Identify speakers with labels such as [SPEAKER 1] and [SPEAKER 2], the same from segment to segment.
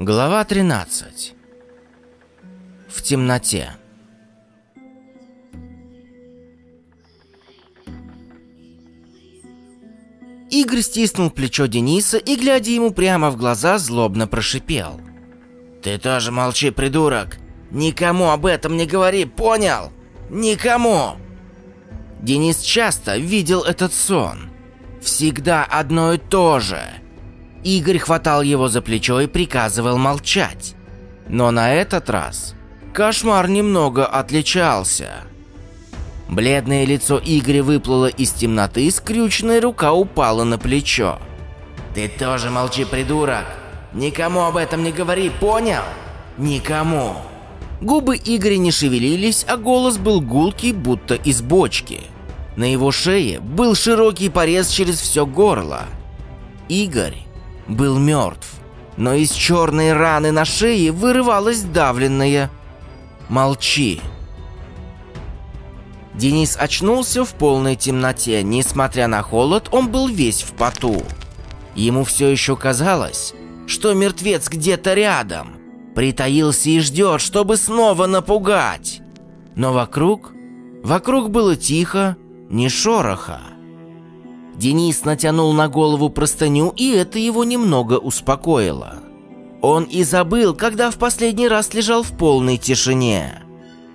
[SPEAKER 1] Глава 13. В темноте. Игорь стиснул плечо Дениса и, глядя ему прямо в глаза, злобно прошипел. «Ты тоже молчи, придурок! Никому об этом не говори, понял? Никому!» Денис часто видел этот сон. Всегда одно и то же. Игорь хватал его за плечо и приказывал молчать. Но на этот раз кошмар немного отличался. Бледное лицо Игоря выплыло из темноты, скрюченная рука упала на плечо. «Ты тоже молчи, придурок! Никому об этом не говори, понял? Никому!» Губы Игоря не шевелились, а голос был гулкий, будто из бочки. На его шее был широкий порез через все горло. Игорь был мертв, но из черной раны на шее вырывалось давленное «Молчи!». Денис очнулся в полной темноте. Несмотря на холод, он был весь в поту. Ему все еще казалось, что мертвец где-то рядом. Притаился и ждет, чтобы снова напугать. Но вокруг... Вокруг было тихо, ни шороха. Денис натянул на голову простыню, и это его немного успокоило. Он и забыл, когда в последний раз лежал в полной тишине.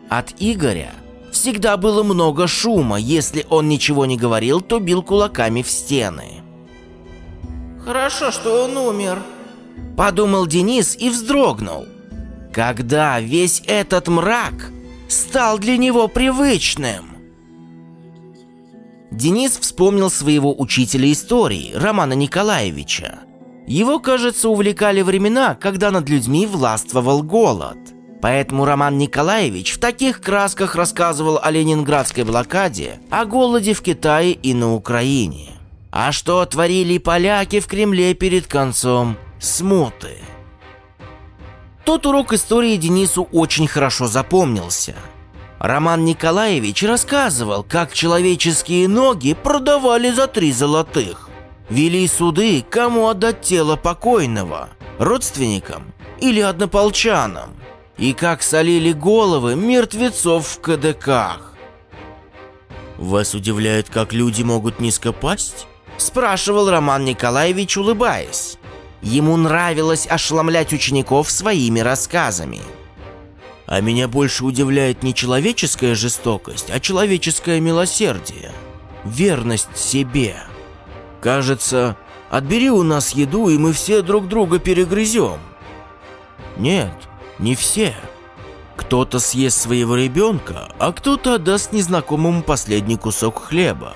[SPEAKER 1] От Игоря всегда было много шума, если он ничего не говорил, то бил кулаками в стены. «Хорошо, что он умер», – подумал Денис и вздрогнул. Когда весь этот мрак стал для него привычным. Денис вспомнил своего учителя истории, Романа Николаевича. Его, кажется, увлекали времена, когда над людьми властвовал голод. Поэтому Роман Николаевич в таких красках рассказывал о ленинградской блокаде, о голоде в Китае и на Украине. А что творили поляки в Кремле перед концом смуты? Тот урок истории Денису очень хорошо запомнился – Роман Николаевич рассказывал, как человеческие ноги продавали за три золотых. Вели суды, кому отдать тело покойного, родственникам или однополчанам. И как солили головы мертвецов в КДКах. «Вас удивляет, как люди могут низко пасть?» Спрашивал Роман Николаевич, улыбаясь. Ему нравилось ошеломлять учеников своими рассказами. А меня больше удивляет не человеческая жестокость, а человеческое милосердие. Верность себе. Кажется, отбери у нас еду, и мы все друг друга перегрызем. Нет, не все. Кто-то съест своего ребенка, а кто-то отдаст незнакомому последний кусок хлеба.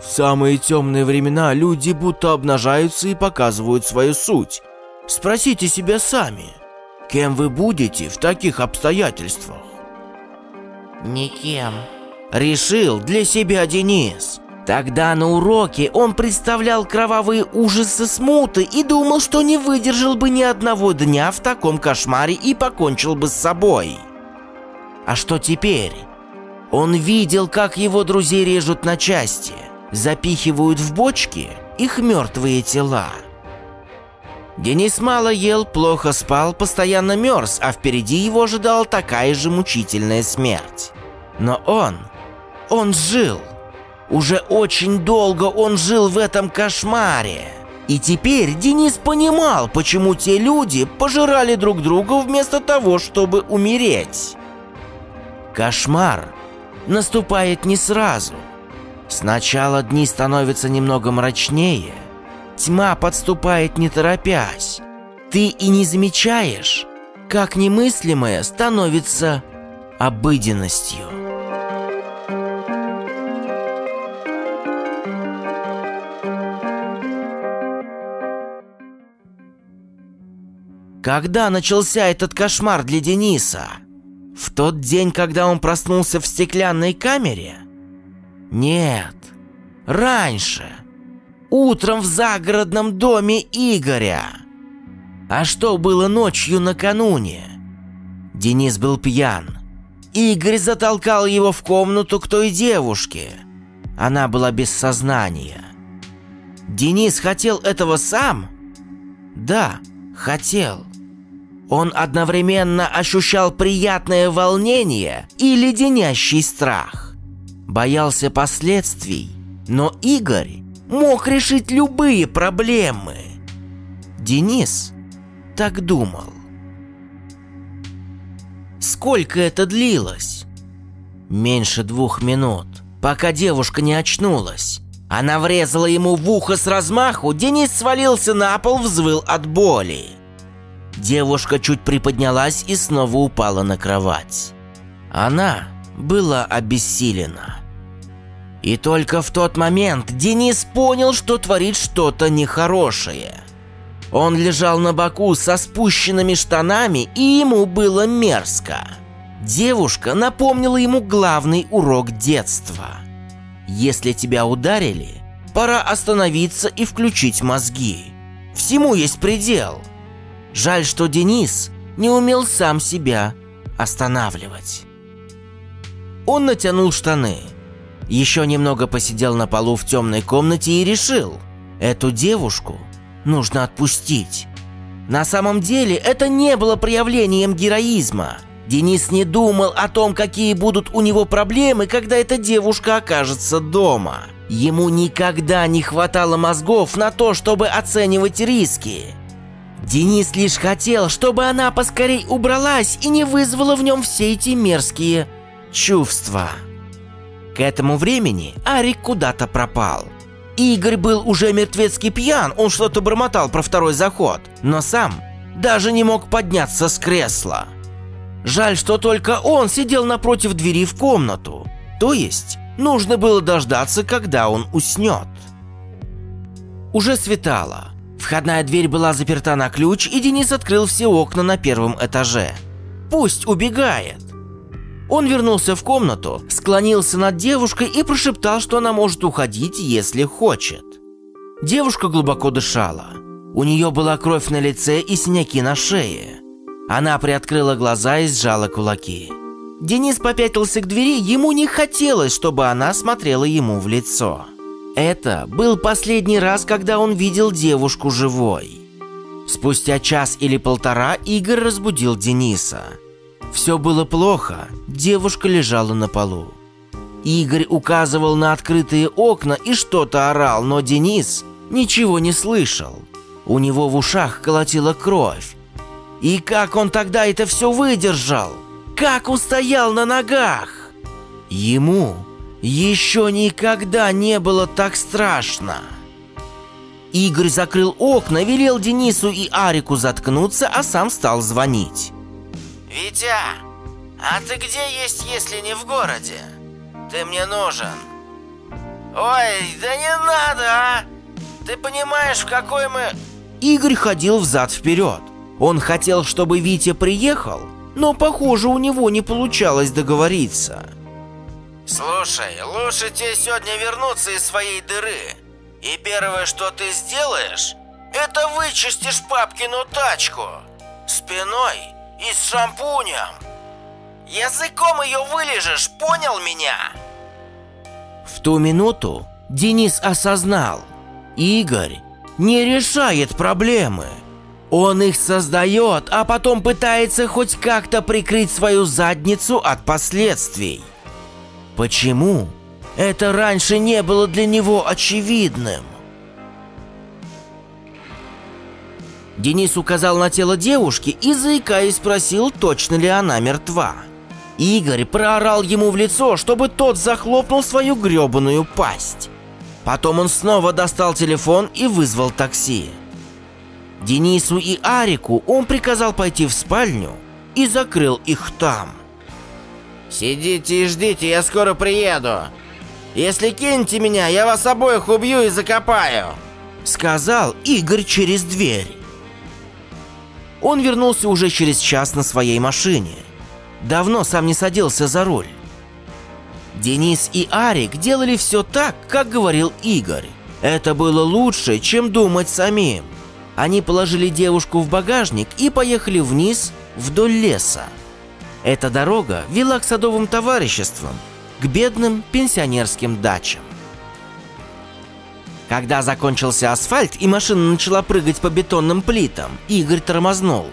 [SPEAKER 1] В самые темные времена люди будто обнажаются и показывают свою суть. Спросите себя сами – Кем вы будете в таких обстоятельствах?
[SPEAKER 2] Никем.
[SPEAKER 1] Решил для себя Денис. Тогда на уроке он представлял кровавые ужасы смуты и думал, что не выдержал бы ни одного дня в таком кошмаре и покончил бы с собой. А что теперь? Он видел, как его друзей режут на части, запихивают в бочки их мертвые тела. Денис мало ел, плохо спал, постоянно мерз, а впереди его ожидала такая же мучительная смерть. Но он, он жил. Уже очень долго он жил в этом кошмаре. И теперь Денис понимал, почему те люди пожирали друг друга вместо того, чтобы умереть. Кошмар наступает не сразу. Сначала дни становятся немного мрачнее – Тьма подступает не торопясь. Ты и не замечаешь, как немыслимое становится обыденностью. Когда начался этот кошмар для Дениса? В тот день, когда он проснулся в стеклянной камере? Нет, раньше – Утром в загородном доме Игоря. А что было ночью накануне? Денис был пьян. Игорь затолкал его в комнату к той девушке. Она была без сознания. Денис хотел этого сам? Да, хотел. Он одновременно ощущал приятное волнение и леденящий страх. Боялся последствий, но Игорь мог решить любые проблемы. Денис так думал. Сколько это длилось? Меньше двух минут, пока девушка не очнулась. Она врезала ему в ухо с размаху, Денис свалился на пол, взвыл от боли. Девушка чуть приподнялась и снова упала на кровать. Она была обессилена. И только в тот момент Денис понял, что творит что-то нехорошее. Он лежал на боку со спущенными штанами, и ему было мерзко. Девушка напомнила ему главный урок детства. Если тебя ударили, пора остановиться и включить мозги. Всему есть предел – Жаль, что Денис не умел сам себя останавливать. Он натянул штаны, еще немного посидел на полу в темной комнате и решил, эту девушку нужно отпустить. На самом деле это не было проявлением героизма. Денис не думал о том, какие будут у него проблемы, когда эта девушка окажется дома. Ему никогда не хватало мозгов на то, чтобы оценивать риски. Денис лишь хотел, чтобы она поскорей убралась и не вызвала в нем все эти мерзкие чувства. К этому времени Арик куда-то пропал. Игорь был уже мертвецкий пьян, он что-то бормотал про второй заход, но сам даже не мог подняться с кресла. Жаль, что только он сидел напротив двери в комнату, то есть нужно было дождаться, когда он уснет. Уже светало. Входная дверь была заперта на ключ, и Денис открыл все окна на первом этаже. Пусть убегает. Он вернулся в комнату, склонился над девушкой и прошептал, что она может уходить, если хочет. Девушка глубоко дышала. У нее была кровь на лице и синяки на шее. Она приоткрыла глаза и сжала кулаки. Денис попятился к двери, ему не хотелось, чтобы она смотрела ему в лицо. Это был последний раз, когда он видел девушку живой. Спустя час или полтора Игорь разбудил Дениса. Все было плохо, девушка лежала на полу. Игорь указывал на открытые окна и что-то орал, но Денис ничего не слышал. У него в ушах колотила кровь. И как он тогда это все выдержал? Как устоял на ногах? Ему еще никогда не было так страшно. Игорь закрыл окна, велел Денису и Арику заткнуться, а сам стал звонить.
[SPEAKER 2] «Витя, а ты где есть, если не в городе? Ты мне нужен». «Ой, да не надо, а! Ты понимаешь, в какой мы...»
[SPEAKER 1] Игорь ходил взад-вперед. Он хотел, чтобы Витя приехал, но, похоже, у него не получалось договориться.
[SPEAKER 2] Слушай, лучше тебе сегодня вернуться из своей дыры. И первое, что ты сделаешь, это вычистишь папкину тачку. Спиной и с шампунем. Языком ее вылежешь, понял меня?
[SPEAKER 1] В ту минуту Денис осознал, Игорь не решает проблемы. Он их создает, а потом пытается хоть как-то прикрыть свою задницу от последствий. Почему это раньше не было для него очевидным? Денис указал на тело девушки и, заикаясь, спросил, точно ли она мертва. Игорь проорал ему в лицо, чтобы тот захлопнул свою гребаную пасть. Потом он снова достал телефон и вызвал такси. Денису и Арику он приказал пойти в спальню и закрыл их там –
[SPEAKER 2] Сидите и ждите, я скоро приеду. Если кинете меня, я вас обоих убью и закопаю.
[SPEAKER 1] Сказал Игорь через дверь. Он вернулся уже через час на своей машине. Давно сам не садился за руль. Денис и Арик делали все так, как говорил Игорь. Это было лучше, чем думать самим. Они положили девушку в багажник и поехали вниз вдоль леса. Эта дорога вела к садовым товариществам, к бедным пенсионерским дачам. Когда закончился асфальт и машина начала прыгать по бетонным плитам, Игорь тормознул.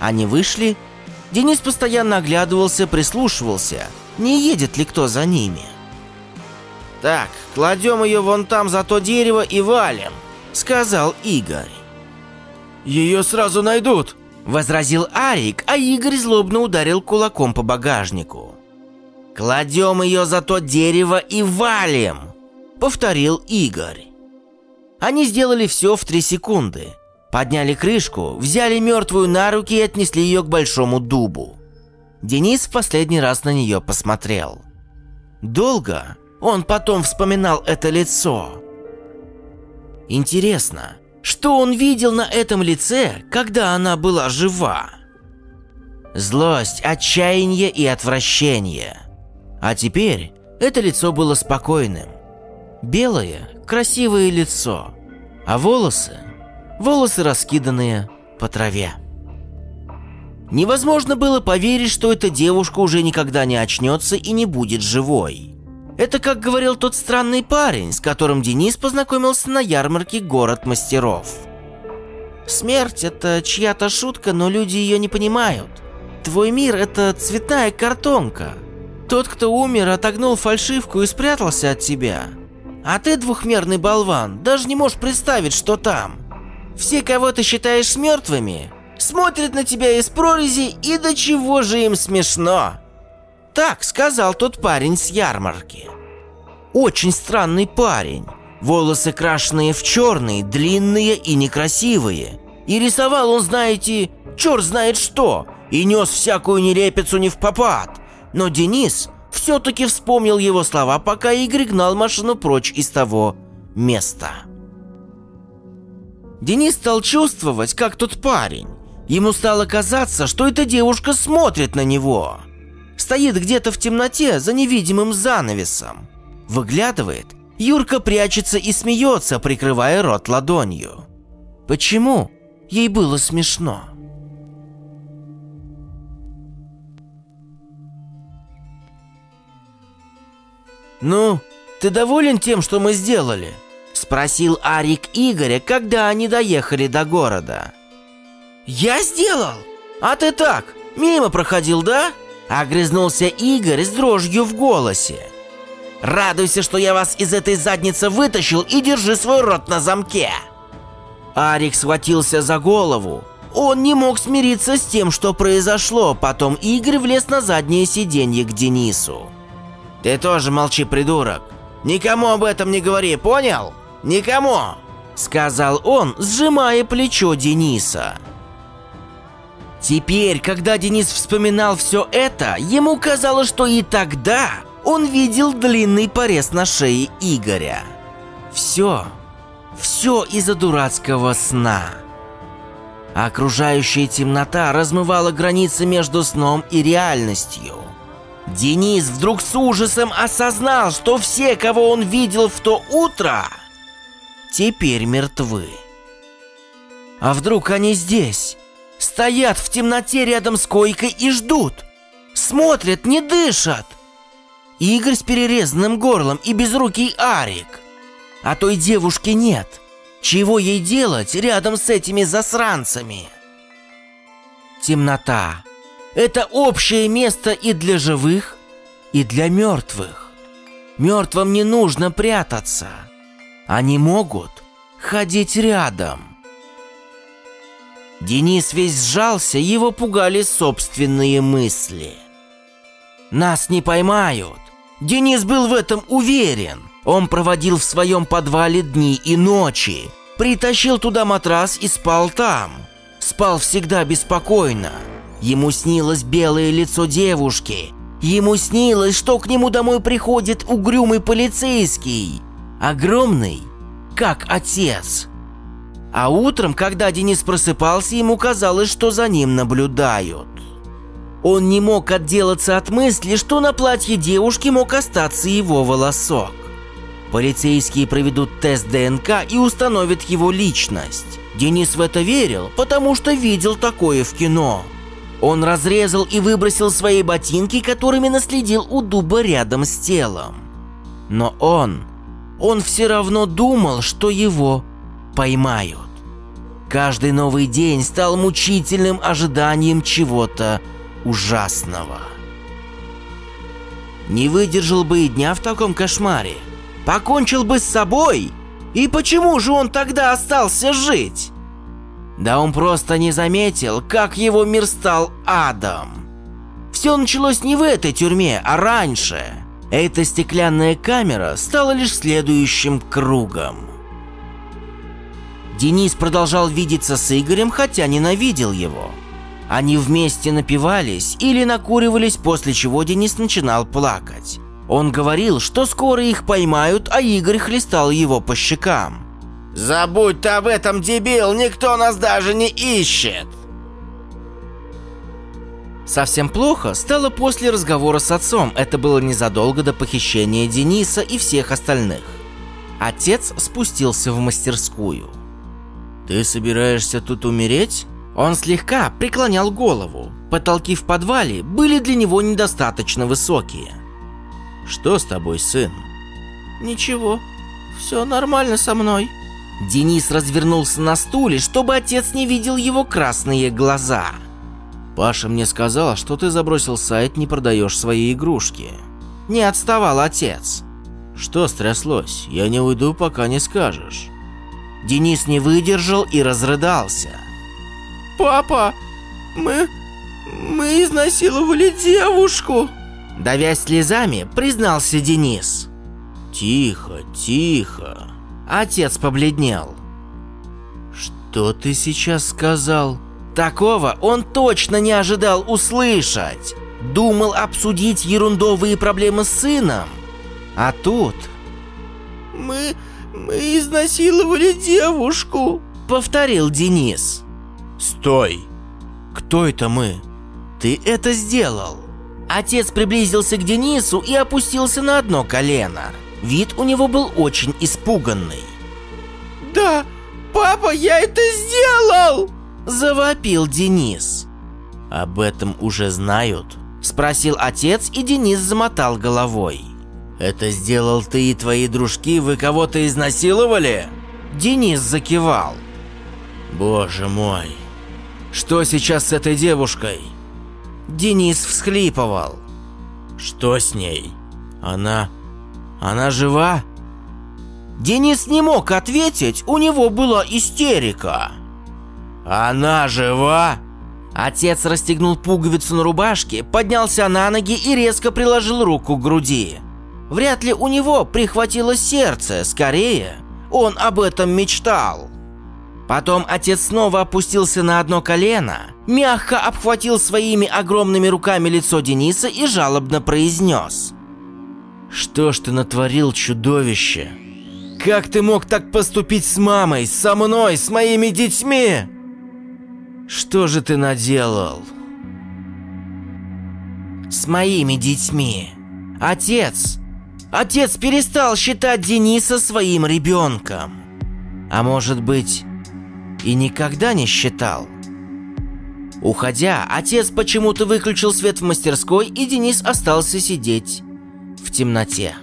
[SPEAKER 1] Они вышли. Денис постоянно оглядывался, прислушивался, не едет ли кто за ними.
[SPEAKER 2] «Так, кладем ее вон там за то дерево и валим», — сказал Игорь.
[SPEAKER 3] «Ее сразу найдут», —
[SPEAKER 1] возразил Арик, а Игорь злобно ударил кулаком по багажнику. «Кладем ее за то дерево и валим», — повторил Игорь. Они сделали все в три секунды. Подняли крышку, взяли мертвую на руки и отнесли ее к большому дубу. Денис в последний раз на нее посмотрел. Долго он потом вспоминал это лицо. Интересно, что он видел на этом лице, когда она была жива? Злость, отчаяние и отвращение. А теперь это лицо было спокойным. Белое, красивое лицо, а волосы? Волосы раскиданные по траве. Невозможно было поверить, что эта девушка уже никогда не очнется и не будет живой. Это как говорил тот странный парень, с которым Денис познакомился на ярмарке «Город мастеров». Смерть – это чья-то шутка, но люди ее не понимают. Твой мир – это цветная картонка. Тот, кто умер, отогнул фальшивку и спрятался от тебя. А ты, двухмерный болван, даже не можешь представить, что там. Все, кого ты считаешь мертвыми, смотрят на тебя из прорези, и до чего же им смешно. Так сказал тот парень с ярмарки. Очень странный парень. Волосы крашеные в черный, длинные и некрасивые. И рисовал он, знаете, черт знает что, и нес всякую нелепицу не в попад. Но Денис все-таки вспомнил его слова, пока Игорь гнал машину прочь из того места. Денис стал чувствовать, как тот парень. Ему стало казаться, что эта девушка смотрит на него. Стоит где-то в темноте за невидимым занавесом. Выглядывает, Юрка прячется и смеется, прикрывая рот ладонью. Почему? Ей было смешно. «Ну, ты доволен тем, что мы сделали?» Спросил Арик Игоря, когда они доехали до города. «Я сделал? А ты так, мимо проходил, да?» Огрызнулся Игорь с дрожью в голосе. «Радуйся, что я вас из этой задницы вытащил и держи свой рот на замке!» Арик схватился за голову. Он не мог смириться с тем, что произошло. Потом Игорь влез на заднее сиденье к Денису. «Ты тоже молчи, придурок. Никому об этом не говори, понял? Никому!» Сказал он, сжимая плечо Дениса. Теперь, когда Денис вспоминал все это, ему казалось, что и тогда он видел длинный порез на шее Игоря. Все, все из-за дурацкого сна. Окружающая темнота размывала границы между сном и реальностью. Денис вдруг с ужасом осознал, что все, кого он видел в то утро, теперь мертвы. А вдруг они здесь? Стоят в темноте рядом с койкой и ждут. Смотрят, не дышат. Игорь с перерезанным горлом и безрукий Арик. А той девушки нет. Чего ей делать рядом с этими засранцами? Темнота. Это общее место и для живых, и для мертвых. Мертвым не нужно прятаться. Они могут ходить рядом. Денис весь сжался, его пугали собственные мысли. Нас не поймают. Денис был в этом уверен. Он проводил в своем подвале дни и ночи. Притащил туда матрас и спал там. Спал всегда беспокойно. Ему снилось белое лицо девушки. Ему снилось, что к нему домой приходит угрюмый полицейский. Огромный, как отец. А утром, когда Денис просыпался, ему казалось, что за ним наблюдают. Он не мог отделаться от мысли, что на платье девушки мог остаться его волосок. Полицейские проведут тест ДНК и установят его личность. Денис в это верил, потому что видел такое в кино. Он разрезал и выбросил свои ботинки, которыми наследил у дуба рядом с телом. Но он, он все равно думал, что его поймают. Каждый новый день стал мучительным ожиданием чего-то ужасного. Не выдержал бы и дня в таком кошмаре. Покончил бы с собой. И почему же он тогда остался жить? Да он просто не заметил, как его мир стал адом. Все началось не в этой тюрьме, а раньше. Эта стеклянная камера стала лишь следующим кругом. Денис продолжал видеться с Игорем, хотя ненавидел его. Они вместе напивались или накуривались, после чего Денис начинал плакать. Он говорил, что скоро их поймают, а Игорь хлестал его по щекам.
[SPEAKER 2] «Забудь ты об этом, дебил, никто нас даже не ищет!»
[SPEAKER 1] Совсем плохо стало после разговора с отцом, это было незадолго до похищения Дениса и всех остальных. Отец спустился в мастерскую. «Ты собираешься тут умереть?» Он слегка преклонял голову. Потолки в подвале были для него недостаточно высокие. «Что с тобой, сын?» «Ничего, все нормально со мной». Денис развернулся на стуле, чтобы отец не видел его красные глаза. «Паша мне сказал, что ты забросил сайт, не продаешь свои игрушки». Не отставал отец. «Что стряслось? Я не уйду, пока не скажешь». Денис не выдержал и разрыдался.
[SPEAKER 3] «Папа, мы... мы изнасиловали девушку!»
[SPEAKER 1] Давясь слезами, признался Денис. «Тихо, тихо!» Отец побледнел. «Что ты сейчас сказал?» Такого он точно не ожидал услышать. Думал обсудить ерундовые проблемы с сыном. А тут...
[SPEAKER 3] «Мы... мы изнасиловали девушку!»
[SPEAKER 1] Повторил Денис. «Стой! Кто это мы? Ты это сделал!» Отец приблизился к Денису и опустился на одно колено. Вид у него был очень испуганный.
[SPEAKER 3] «Да, папа, я это сделал!»
[SPEAKER 1] Завопил Денис. «Об этом уже знают?» Спросил отец, и Денис замотал головой. «Это сделал ты и твои дружки, вы кого-то изнасиловали?» Денис закивал. «Боже мой, что сейчас с этой девушкой?» Денис всхлипывал. «Что с ней? Она... она жива?» Денис не мог ответить, у него была истерика. «Она жива?» Отец расстегнул пуговицу на рубашке, поднялся на ноги и резко приложил руку к груди. Вряд ли у него прихватило сердце, скорее, он об этом мечтал. Потом отец снова опустился на одно колено, мягко обхватил своими огромными руками лицо Дениса и жалобно произнес. «Что ж ты натворил, чудовище? Как ты мог так поступить с мамой, со мной, с моими детьми? Что же ты наделал?» «С моими детьми. Отец, отец перестал считать Дениса своим ребенком. А может быть, и никогда не считал. Уходя, отец почему-то выключил свет в мастерской, и Денис остался сидеть темноте.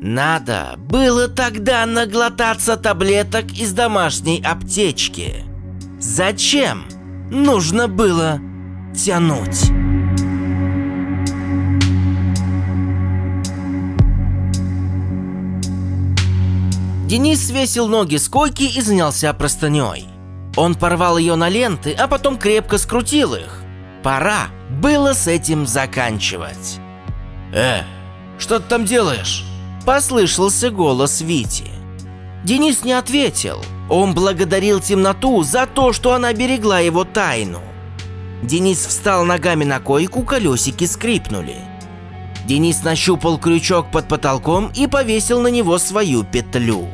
[SPEAKER 1] Надо было тогда наглотаться таблеток из домашней аптечки. Зачем? Нужно было тянуть. Денис свесил ноги с койки и занялся простыней. Он порвал ее на ленты, а потом крепко скрутил их. Пора было с этим заканчивать. «Э, что ты там делаешь?» Послышался голос Вити. Денис не ответил. Он благодарил темноту за то, что она берегла его тайну. Денис встал ногами на койку, колесики скрипнули. Денис нащупал крючок под потолком и повесил на него свою петлю.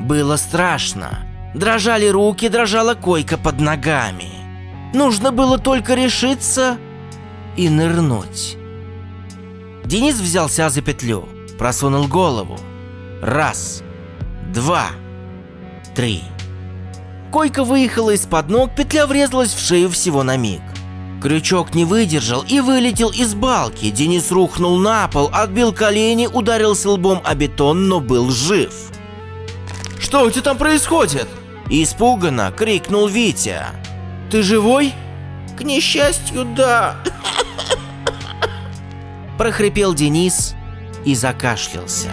[SPEAKER 1] Было страшно. Дрожали руки, дрожала койка под ногами. Нужно было только решиться и нырнуть. Денис взялся за петлю, просунул голову. Раз, два, три. Койка выехала из-под ног, петля врезалась в шею всего на миг. Крючок не выдержал и вылетел из балки. Денис рухнул на пол, отбил колени, ударился лбом о бетон, но был жив.
[SPEAKER 3] Что у тебя там происходит?
[SPEAKER 1] Испуганно крикнул Витя. «Ты живой?»
[SPEAKER 3] К несчастью, да.
[SPEAKER 1] Прохрипел Денис и закашлялся.